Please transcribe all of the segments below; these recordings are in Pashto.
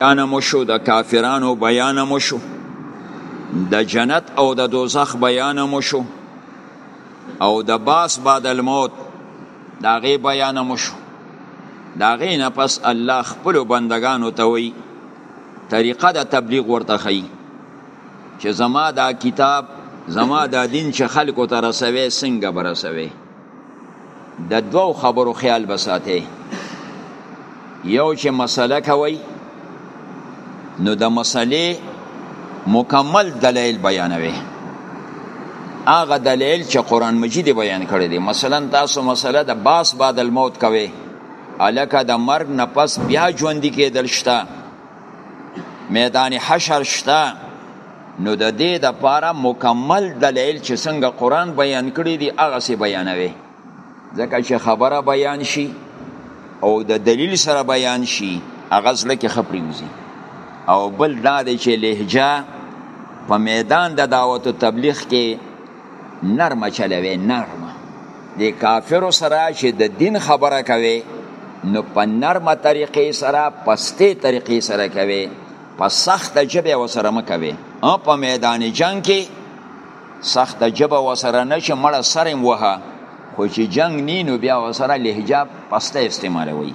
بیان مو شو د کافرانو بیان مو شو د جنت او د دوزخ بیان مو شو او د باس بعد الموت دا غي بیان مو شو دا غي نه پس الله خپل بندگانو ته وی طریقه د تبلیغ ورته خي چې زما دا کتاب زما دا دین چې خلکو ته رسوي څنګه برسوي د دوو خبرو خیال بساته یو چې مسله کوي نو د مسلې مکمل دلایل بیانوي هغه دلایل چې قران مجید بیان کړی دی مثلا تاسو مسله د باس بعد الموت کوي الکه د مرګ نه پس بیا ژوند کېدل شته میدان حشر شته نو د دې د پاره مکمل دلیل چې څنګه قران بیان کړی دی هغه سی بیانوي ځکه چې خبره بیان شي او د دلیل سره بیان شي هغه ځل کې خبرې وزي او بل دا دی چې لهجه په میدان د دعوت او تبلیغ کې نرمه چلوي نرمه د کافرو سره چې د دین خبره کوي نو په نرمه طریقې سره پستې طریقې سره کوي په سخت جبه وسره مکوي او په میدان جنگ کې سخت جبه وسره نه چې مړه سرم وها خو چې جنگ نینو بیا وسره لهجه پسته استعمالوي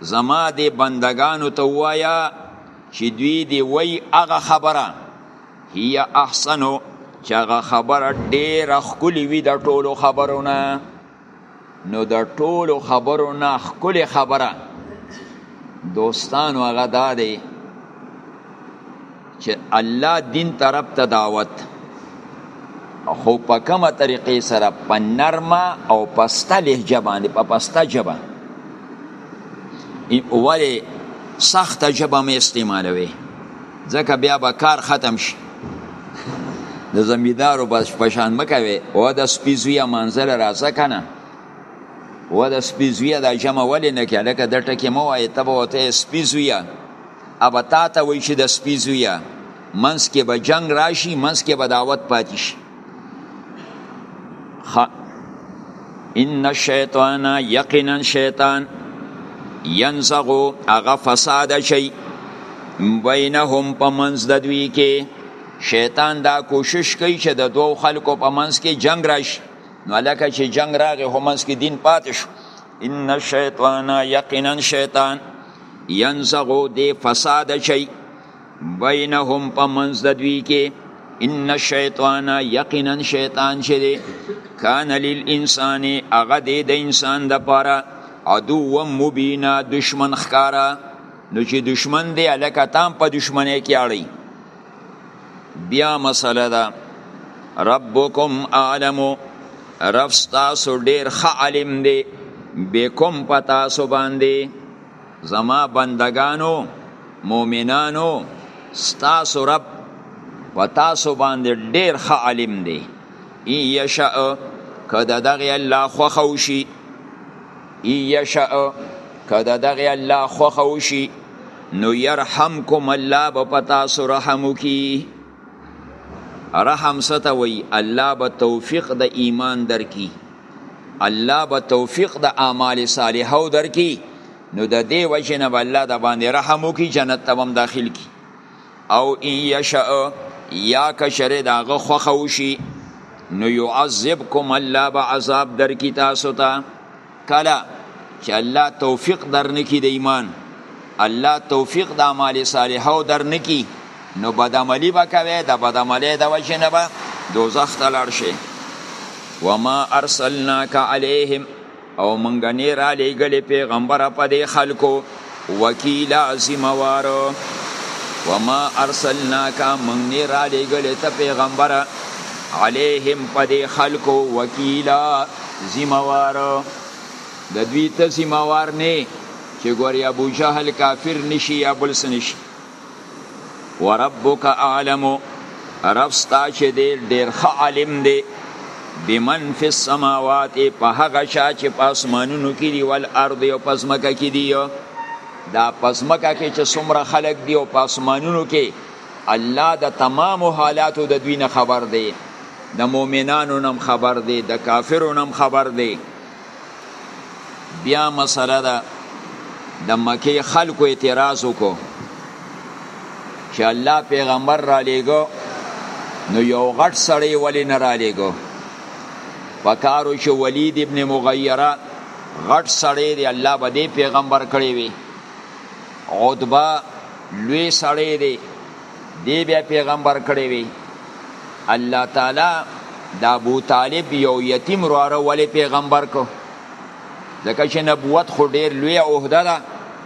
زما دې بندگانو ته وایا چې دوی دی وای هغه خبره هي احسنو چې هغه خبره ډیره ښکلي وي د ټولو خبرو نه نو د ټولو خبرو نه ښکلې خبره دوستانو هغه دا دی چې الله دین طرف ته دعوت خو په کومه طریقې سره په نرمه او پسته لهجه باندې په پسته ژبه ولې سخته ژبه مې استعمالوي ځکه بیا به کار ختم شي د زمیندارو بس پشان مکوي او د سپي زویه منزل راځه که نه و د سپي زویه دا جمع ولې نه کې لکه د ټکې مه وایې ته به ورته سپي زویه ابا تاته وای چې د سپی زویا منس کې به جنگ راشي منس کې به دعوت پاتې شي خ... ان الشیطان یقینا شیطان ینزغو اغا فساد شي بینهم په منځ د دوی کې شیطان دا کوشش کوي چې د دوو خلکو په منځ کې جنگ راشي نو لکه چې جنگ راغی هم منځ کې دین پاتې شو ان الشیطان یقینا شیطان ينزغو دی فساد چي بینهم په منځ د دوی کې ان الشیطان یقینا شیطان چې دی کان للانسان هغه دی د انسان د پاره عدو و مبینا دشمن خکارا نو چې دشمن دی الکه تام په دشمنه کې اړي بیا مسله ده ربکم اعلم رب تاسو ډیر ښه عالم دی بكم پتا سو باندې زما بندگانو مؤمنانو ستاسو رب پتا سو باندې ډیر ښه عالم دی ان یشاء کده دغه الله خوښو شي یشأ که د دغه الله خوښه وشي نو یرحمکم الله به په تاسو رحم وکړي رحم څه ته وایي الله به توفیق د ایمان درکړي الله به توفیق د اعمال صالحو درکړي نو د دې وجې نه به الله د باندې رحم وکړي جنت ته به هم داخل کړي او ان یشاء یا کشره داغه خوخه وشي نو يعذبكم الله به عذاب در کی تاسو ته کله چې الله توفیق درنکي د ایمان الله توفیق د اعمال صالحه او درنکي نو بدعملی به کوي د بدعملی د وجه نه به دوزخ ته لاړ شي وما ارسلناک علیهم او مونږ نه را لېږلې پیغمبره په دې خلکو وکیلا ذموارو وما ارسلناک مونږ نه را لېږلې ته پیغمبره علیهم په دې خلکو وکیلا ذموارو د دوی ته ذموار نه چې ګورې ابو جهل کافر نشي یا بل څه نشي وربک اعلم رب ستا چې دی ډیر ښه عالم دی بمن فی السماوات په هغه شا چې په اسمانونو کې دی ول ارض او پزمکه کې دی دا پزمکه کې چې څومره خلق دی او په اسمانونو کې الله د تمام حالاتو د دوی نه خبر دی د مؤمنانو نم خبر دی د کافرو نم خبر دی بیا مسله ده د مکه خلکو اعتراض وکړو چې الله پیغمبر را لېږو نو یو غټ سړی ولی نه را لېږو پکارو چې ولید ابن مغیره غټ سړی دی الله به دې پیغمبر کړی وي عتبه لوی سړی دی دی بیا پیغمبر کړی وی الله تعالی د ابو طالب یو یتیم وروره ولی پیغمبر کو ځکه چې نبوت خو ډیر لوی عہده ده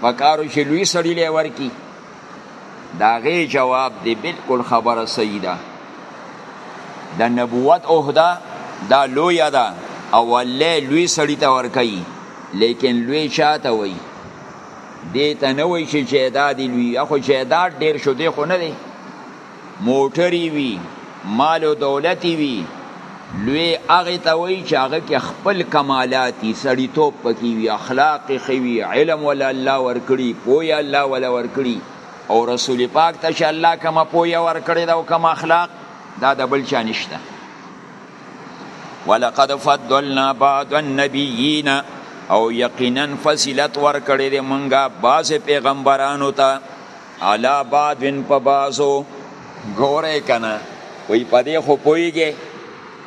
پکارو چې لوی سړی لې ورکی دا غي جواب دی بالکل خبره صحیح ده د نبوت عہده دا لوی ده او ولې لوی سړی ته ورکی لیکن لوی چاته وای دې ته نه وایي چې جایداد یې لوی خو جایداد ډېر شو دی خو نه دی موټر یې وي مال او دولت یې وي لوی هغه ته وایي چې هغه کې خپل کمالات دي سړیتوب پکې وي اخلاق یې ښه وي علم ولا الله ورکړي پوهه الله ولا ورکړي او رسول پاک ته چې الله کومه پوهه ورکړې ده او کوم اخلاق دا د بل چا نشته ولقد فضلنا بعض النبیین او یقینا فضیلت ورکړی دی مونږه بعض پیغمبرانو ته علا بعض په بعضو ګوره کنه وی په دې خو پویږي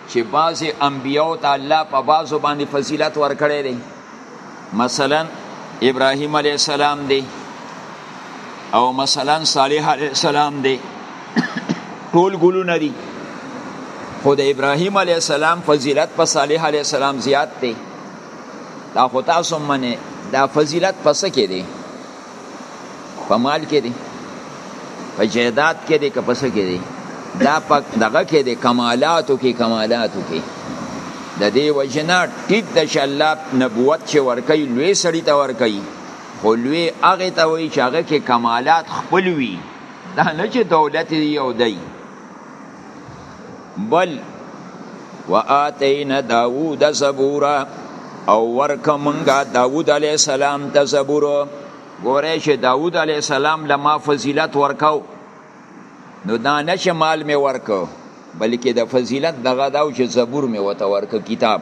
چې بعض انبیو ته الله په بعضو باندې فضیلت ورکړی دی مثلا ابراهیم علیه السلام دی او مثلا صالح علیه السلام دی ټول ګلونه دي خو د ابراهیم علیه السلام فضیلت په صالح علیه السلام زیات دی دا خو تاسو منې دا فضیلت پس کې دی په مال کې دی په جیدات کې دی که په څه کې دی دا په دغه کې دی کمالاتو کې کمالاتو کې د دې وجنه ټیټ د الله نبوت چې ورکوي لوی سړی ته ورکوي خو لوی هغه ته وایي چې هغه کې کمالات خپل وي دا نه چې دولت یې یو دی بل واتینا داوود زبورا او ورک منګه داوود علی السلام ته زبور ګوره چې داوود علی السلام لما فضیلت ورکاو نو دا نه چې مال می ورکو بلکې د فضیلت دغه داو چې زبور می وته ورک کتاب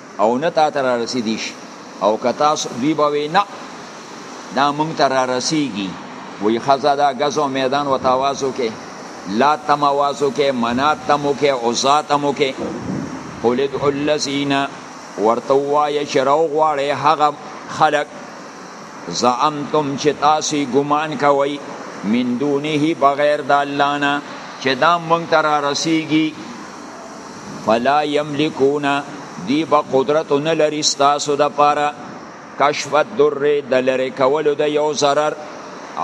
او نه تاته را رسیدی شي او که تاسو دوی به وی نه دا مونږ ته را رسیږي وی خزه دا غز او میدان و تاوازو کې لا تموازو کې منات تمو کې او ذاتمو کې قل ادعو الذین ورته وایه چې راو غواړی هغه خلق زعمتم چې تاسو ګمان کوئ من دونه بغیر د الله نه چې دا مونږ ته را رسیږي فلا یملکون دی با قدرت نه لري ستاسو د پاره کشف الدر د لری کولو د یو zarar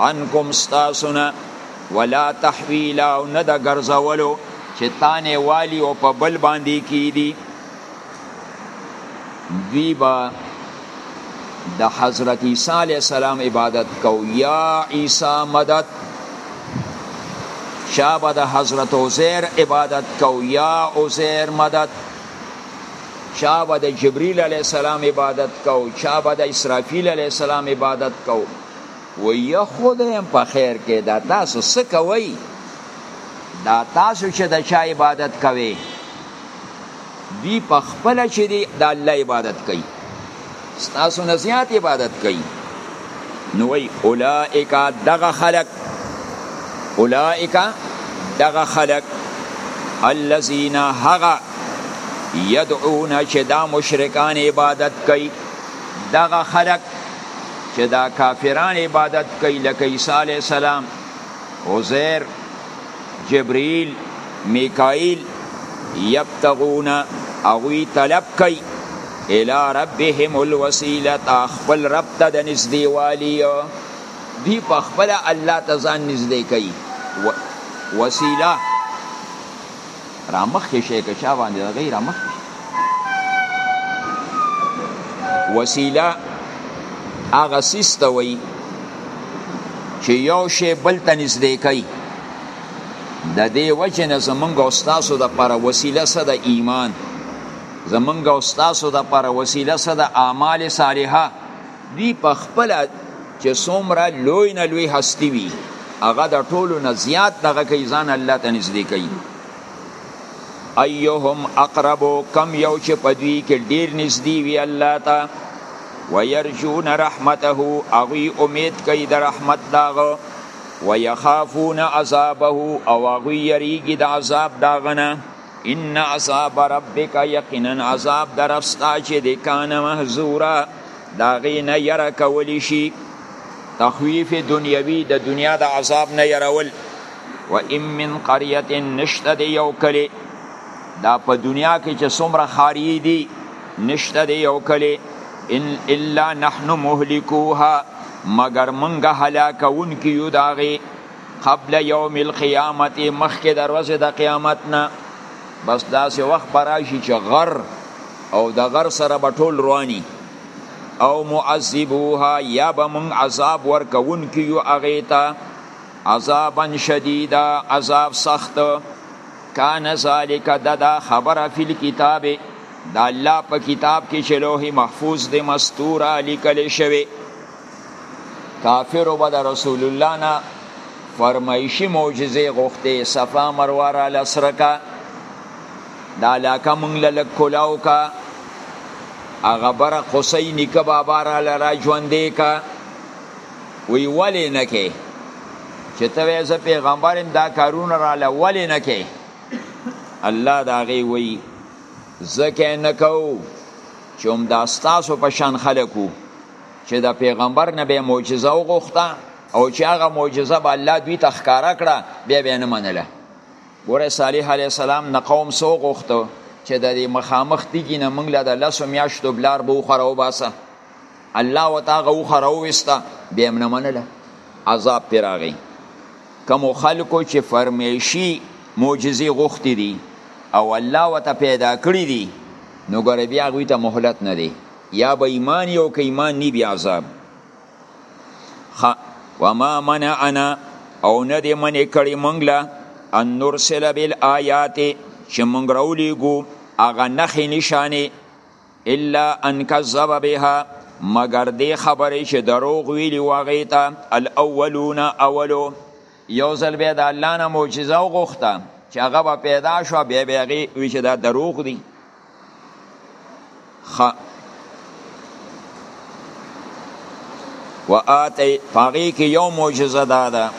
عنکم ستاسو نه ولا تحویلا او نه د ګرځولو چې تانه والی او په بل باندې کیدی دوی به د حضرت عیسی علی السلام عبادت کو یا عیسی مدد شابه د حضرت عزیر عبادت کو یا عزیر مدد شابه د جبرئیل علی السلام عبادت کو شابه د اسرافیل علی السلام عبادت کو و یا خدایم په خیر کې دا تاسو څه کوئ دا تاسو چې د چا عبادت کوئ دوی په خپل چې دی د الله عبادت کوي ستاسو نه زیات عبادت کوي نو وی اولائک دغه خلق اولائک دغه خلق الذين هغه يدعون چې دا مشرکان عبادت کوي دغه خلق چې دا کافران عبادت کوي لکه عیسی علی السلام عزیر جبرئیل میکائیل یبتغون اوی طلب کوي الی ربهم الوسیلت خپل رب ته د نږدې والی دی په خپل الله ته ځان نږدې کوي وسیله رامخکې شئ که چا باندې دغه یې رامخکې شئ وسیله هغه څیز ته وایي چې یو شی بل ته نږدې کوي د دې وجه نه زمونږ او ستاسو دپاره وسیله څه د ایمان زمونږ او ستاسو دپاره وسیله څه د اعمال صالحه دوی پخپله چې څومره لوی نه لوی هستی وي هغه د ټولو نه زیات دغه کوي ځان الله ته نږدې کوي ایهم اقرب کم یو چې په دوی کې ډیر نږدې وي الله ته ويرجون رحمته اغي امید کوي د رحمت داغه ويخافون عذابه او اغي یریږي د عذاب داغنه ان عذاب ربک یقینا عذاب درفستا چې د کان محذورا دا غینه یره کولی شي تخویف دنیوی د دنیا د عذاب نه يرول و ام من قريه نشته دی یو کلی دا په دنیا کې چې څومره خاری دي نشته دی یو کلی ان الا نحن مهلكوها مگر منګه هلاکون کیو داغه قبل یوم القیامت مخکې د ورځې د قیامت نه بس داسې وخت به راشي چې غر او د غر سره به ټول رواني او معذبوها یا به مونږ عذاب ورکوونکي یو هغې ته عذابا شدیدا عذاب سخت کان ذالک ددا خبره فی الكتاب د الله په کتاب کې چې لوح محفوظ د مستوره لیکل شوی کافرو به د رسول الله نه فرمایشي معجزې غوښتې صفا مروه را لسره کا دا علاقه مونږ له لږ کولاو کا هغه بره قصی نیکه بابا را لرا ژوندې کا وی ولې نه کې چې ته وې زه پیغمبر یم دا کارونه را له ولې نه کې الله دا غي وی زکه نه کو چې هم دا ستاسو په شان خلکو چې د پیغمبر نه به معجزه وغوښته او چې هغه معجزه به الله دوی ته ښکارا کړه بیا به نه منله ګوره صالح علی السلام نه قوم سو غوښته چې د دې مخامخ تیګی نه موږ له د لسو میاشتو بلار به وخره وباسه الله وتاغه وخره وستا بیا نه منله عذاب پر راغی کوم خلکو چې فرمیشي معجزې غوښتې دي او الله وته پیدا کړی دي نو ګره بیا غوی ته مهلت نه دی یا به ایمان یو که ایمان نی بی عذاب خ وما منعنا او نه دی منع کړی مونږ له ان نرسل بالآیات چې مونږ راولیږو هغه نښې نشانې الا ان کذب بها مگر دې خبرې چې دروغ ویلي وغې ته الاولون اولو یو ځل بیا د الله نه معجزه وغوښته چې هغه به پیدا شو بیا بیا هغې وی چې دا دروغ دي خ و آتی پاغی کې یو معجزه دا ده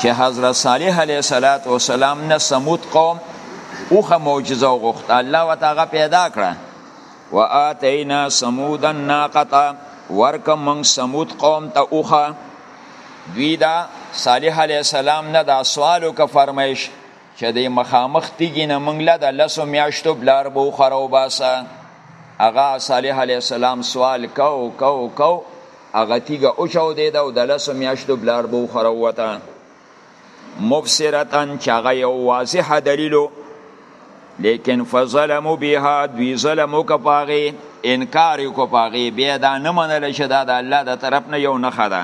چې حضرت صالح علیه صلوات و سلام نه سمود قوم اوخه معجزه وغوښته الله وتعالى پیدا کړه و آتینا سمود الناقه ورکم من سمود قوم ته اوخه دوی دا صالح علیه السلام نه دا سوال وکړ فرمایش چې د مخامخ تیږې نه موږ له د لسو میاشتو بلار به وخوره وباسه هغه صالح علیه السلام سوال کو کو کو هغه تیږه وچاودېده او د لسو میاشتو بلار به وخوره ووته مبصرتا چې هغه یو واضح دلیلو لیکن فظلمو بها دوی ظلم وکړه په هغې انکار یې وکړو په هغې بیا دا نه منله چې دا د الله د طرف نه یو نښه ده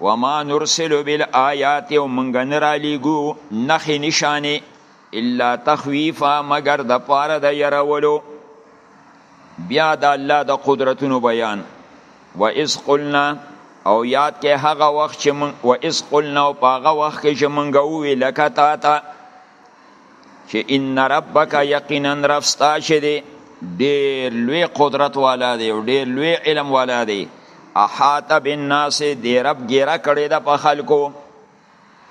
وما نرسل بالآیات او مونږ نه رالیږو نښې نشانې الا تخویفا مګر د پاره د یرولو بیا د الله د قدرتونو بیان و اس قلنا او یاد کې هغه وخت چې من و اس قلنا او هغه وخت کې چې منګه وی لکه تا ته چې ان ربک یقینا رفستا شه دی ډیر لوی قدرت والا دی او ډیر لوی علم والا دی احاط بالناس دی رب ګیره کړی د په خلکو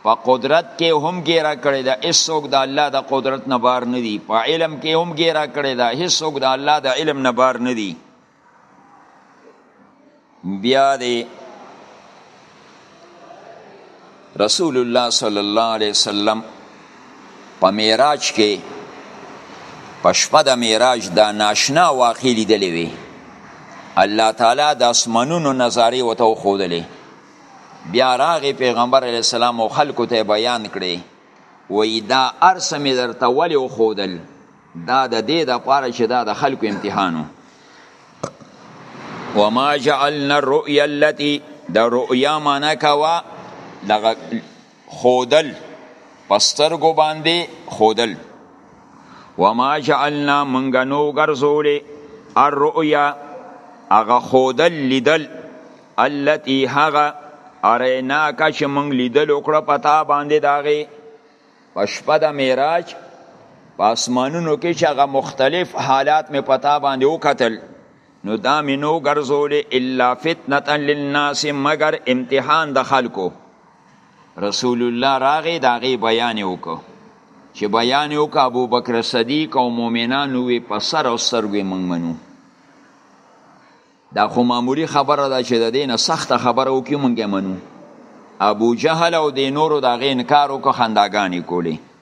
په قدرت کې هم ګیره کړی دا هیڅوک د الله د قدرت نه بار نه دی په علم کې هم ګیره کړی دا هیڅوک د الله د علم نه بار نه دی بیا دی رسول الله صلی الله علیه وسلم په معراج کې په شپه د معراج دا ناشنا واقع لیدلې وي الله تعالی د اسمنونو نظارې وته خودلې بیا راغی پیغمبر علی السلام او خلکو ته بیان کړي وای دا ارسه مې درته ولې وښودل دا د دې دپاره چې دا د خلکو امتحانو وما جعلنا الرؤيا التي د رؤيا معنا کوا دغه خودل پسترګو باندې خودل وما جعلنا منګ نو ګرځولې الرؤيا هغه خودل لیدل التي هغه ارینا کا چې مونږ لیدل وکړه پتا باندې داغه پشپه د معراج په اسمانونو کې چې هغه مختلف حالات مې پتا باندې وکتل نو دا مې نو ګرځولې الا فتنه للناس مگر امتحان د خلکو رسول الله راغی دا غي بیان وکړو چې بیان یو کا ابو بکر صدیق او مؤمنانو وی په سر او سترګې مونږ منو دا خو معمولی خبره ده چې د دینه سخت خبره وکي مونږه منو ابو جهل او د نورو دا غي انکار وکړ خنداګانی کولی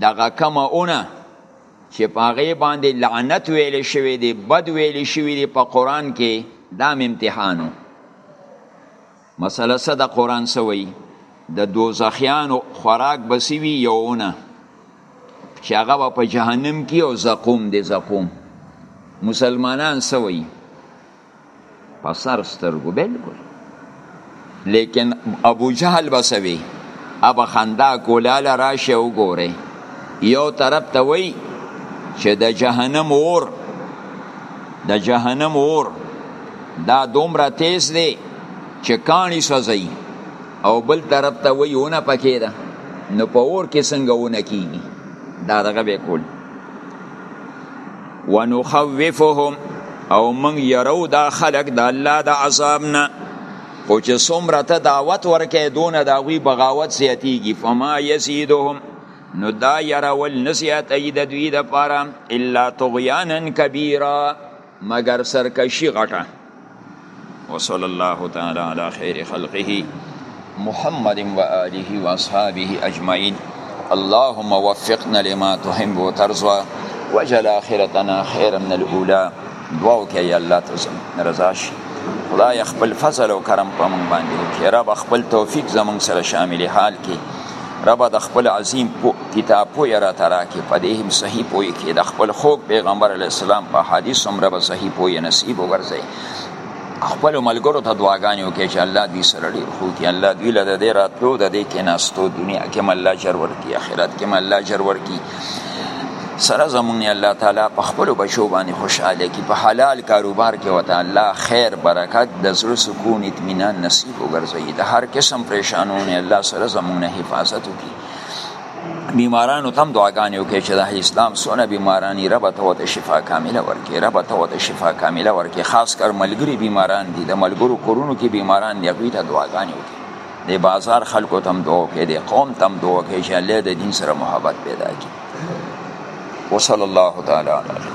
دغه کومه اونه چې په هغه باندې لعنت ویل شوی دی بد ویل شوی دی په قران کې دا امتحانو مسله صد قران سوی د دوزخیانو خوراک بسوی یوونه چې هغه په جهنم کې او زقوم دی زقوم مسلمانان سوی په سر سترګو بالکل لیکن ابو جهل بسوي اب خندا کولاله راشه وګوره یو طرف ته وای چې د جهنم اور د جهنم اور دا دومره تیز دی چې کانی سوځي او بل طرف ته وای ونه پکې ده نو په اور کې څنګه ونه کیږي دا دغه به کول ونخوفهم او موږ يرو دا خلق د الله د عذاب نه خو چې څومره ته دعوت ورکې دونه د هغوی بغاوت زیاتیږي فما یزیدهم نو دا یرول نه زیاتوي د دوی دپاره الا طغیانا کبیره مګر سرکشي غټه وصلی الله تعالی علی خیر خلقه محمد و آله و اصحابه اجمعین اللهم وفقنا لما تحب وترضى وجل آخرتنا خيرا من الاولى دعاو کې یا الله ته رضا شي خدای خپل فضل او کرم په مونږ باندې وکړي رب خپل توفیق زمونږ سره شامل حال کې ربه د خپل عظیم پو کتاب پوی را ترا کې په دې هم صحیح پوی کې د خپل خوږ پیغمبر علی السلام په حدیث هم ربه صحیح پوی نصیب وګرځي خپل ملګرو ته دعاګانې وکړي چې الله دې سره ډېر خو کې الله دې له دې راتلو د دې کې ناستو دنیا کې مله جر ورکی آخرت کې مله جر ورکی سره زمونږ الله تعالی په خپل بچو باندې خوشاله کی په حلال کاروبار کې وته الله خیر برکت د زړه سکون اطمینان نصیب وګرځي د هر قسم پریشانونه الله سره زمونږ حفاظت وکړي بیمارانو تم دعاګانې وکړي چې د اسلام سونه بیمارانی رب ته وته شفا کامله ورکړي رب ته وته شفا کامله ورکړي خاص کر ملګری بیماران دي د ملګرو کورونو کې بیماران دي هغوی ته دعاګانې وکړي د بازار خلکو تم دوه کې د قوم تم دوه کې چې الله د دین سره محبت پیدا کړي وصلی الله تعالی علیه